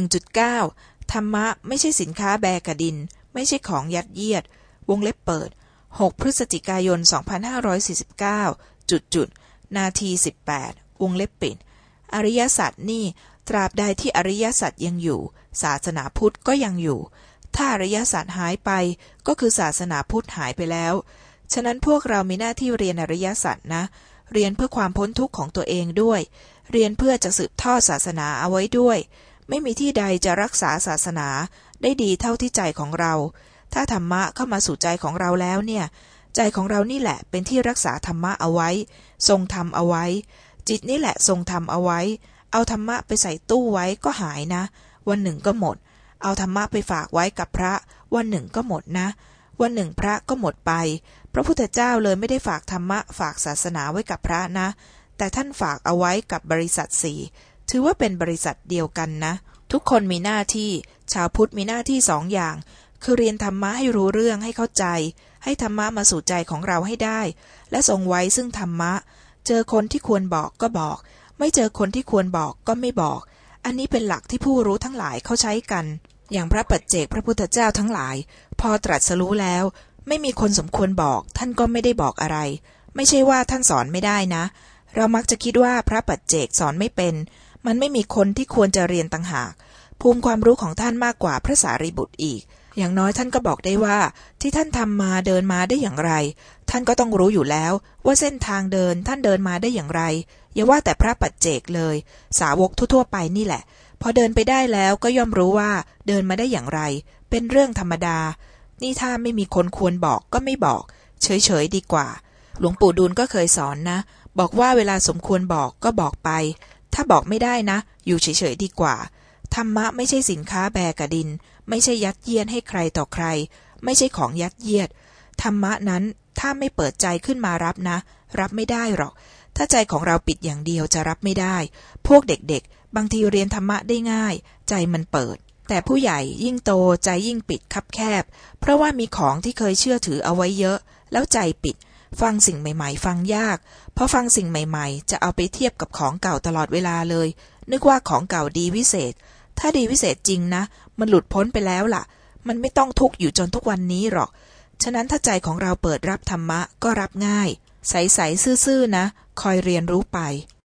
1.9 ธรรมะไม่ใช่สินค้าแบกระดิน ไม่ใช่ของยัดเยียด วงเล็บเปิด 6 พฤศจิกายน 2549 จุดจุด นาที 18 วงเล็บปิด อริยสัจนี่ ตราบใดที่อริยสัจยังอยู่ ศาสนาพุทธก็ยังอยู่ ถ้าอริยสัจหายไปก็คือศาสนาพุทธหายไปแล้ว ฉะนั้นพวกเรามีหน้าที่เรียนอริยสัจนะ เรียนเพื่อความพ้นทุกข์ของตัวเองด้วย เรียนเพื่อจะสืบทอดศาสนาเอาไว้ด้วย ไม่มีที่ใดจะรักษาศาสนาได้ดีเท่าที่ใจของเรา ถ้าธรรมะเข้ามาสู่ใจของเราแล้วเนี่ย ใจของเรานี่แหละเป็นที่รักษาธรรมะเอาไว้ ทรงธรรมเอาไว้ จิตนี่แหละทรงธรรมเอาไว้ เอาธรรมะไปใส่ตู้ไว้ก็หายนะ วันหนึ่งก็หมด เอาธรรมะไปฝากไว้กับพระ วันหนึ่งก็หมดนะ วันหนึ่งพระก็หมดไป พระพุทธเจ้าเลยไม่ได้ฝากธรรมะฝากศาสนาไว้กับพระนะ แต่ท่านฝากเอาไว้กับบริษัทสี่ ถือว่าเป็นบริษัทเดียวกันนะ ทุกคนมีหน้าที่ ชาวพุทธมีหน้าที่สองอย่าง คือเรียนธรรมะให้รู้เรื่องให้เข้าใจ ให้ธรรมะมาสู่ใจของเราให้ได้ และทรงไว้ซึ่งธรรมะ เจอคนที่ควรบอกก็บอก ไม่เจอคนที่ควรบอกก็ไม่บอก อันนี้เป็นหลักที่ผู้รู้ทั้งหลายเขาใช้กัน อย่างพระปัจเจกพระพุทธเจ้าทั้งหลาย พอตรัสรู้แล้ว ไม่มีคนสมควรบอก ท่านก็ไม่ได้บอกอะไร ไม่ใช่ว่าท่านสอนไม่ได้นะ เรามักจะคิดว่าพระปัจเจกสอนไม่เป็น มันไม่มีคนที่ควรจะเรียนต่างหาก ภูมิความรู้ของท่านมากกว่าพระสารีบุตรอีก อย่างน้อยท่านก็บอกได้ว่า ที่ท่านทำมาเดินมาได้อย่างไร ท่านก็ต้องรู้อยู่แล้ว ว่าเส้นทางเดินท่านเดินมาได้อย่างไร อย่าว่าแต่พระปัจเจกเลย สาวกทั่วๆไปนี่แหละ พอเดินไปได้แล้วก็ย่อมรู้ว่าเดินมาได้อย่างไร เป็นเรื่องธรรมดา นี่ถ้าไม่มีคนควรบอกก็ไม่บอก เฉยๆดีกว่า หลวงปู่ดูลก็เคยสอนนะบอกว่าเวลาสมควรบอกก็บอกไป ถ้าบอกไม่ได้นะ อยู่เฉยๆดีกว่า ธรรมะไม่ใช่สินค้าแบกกระดิน ไม่ใช่ยัดเยียดให้ใครต่อใคร ไม่ใช่ของยัดเยียด ธรรมะนั้นถ้าไม่เปิดใจขึ้นมารับนะ รับไม่ได้หรอก ถ้าใจของเราปิดอย่างเดียวจะรับไม่ได้ พวกเด็กๆ บางทีเรียนธรรมะได้ง่าย ใจมันเปิด แต่ผู้ใหญ่ยิ่งโตใจยิ่งปิดคับแคบ เพราะว่ามีของที่เคยเชื่อถือเอาไว้เยอะ แล้วใจปิด ฟังสิ่งใหม่ ๆ ฟังยาก เพราะฟังสิ่งใหม่ ๆ จะเอาไปเทียบกับของเก่าตลอดเวลาเลย นึกว่าของเก่าดีวิเศษ ถ้าดีวิเศษจริงนะ มันหลุดพ้นไปแล้วล่ะ มันไม่ต้องทุกข์อยู่จนทุกวันนี้หรอก ฉะนั้นถ้าใจของเราเปิดรับธรรมะก็รับง่าย ใสๆซื่อๆนะ คอยเรียนรู้ไป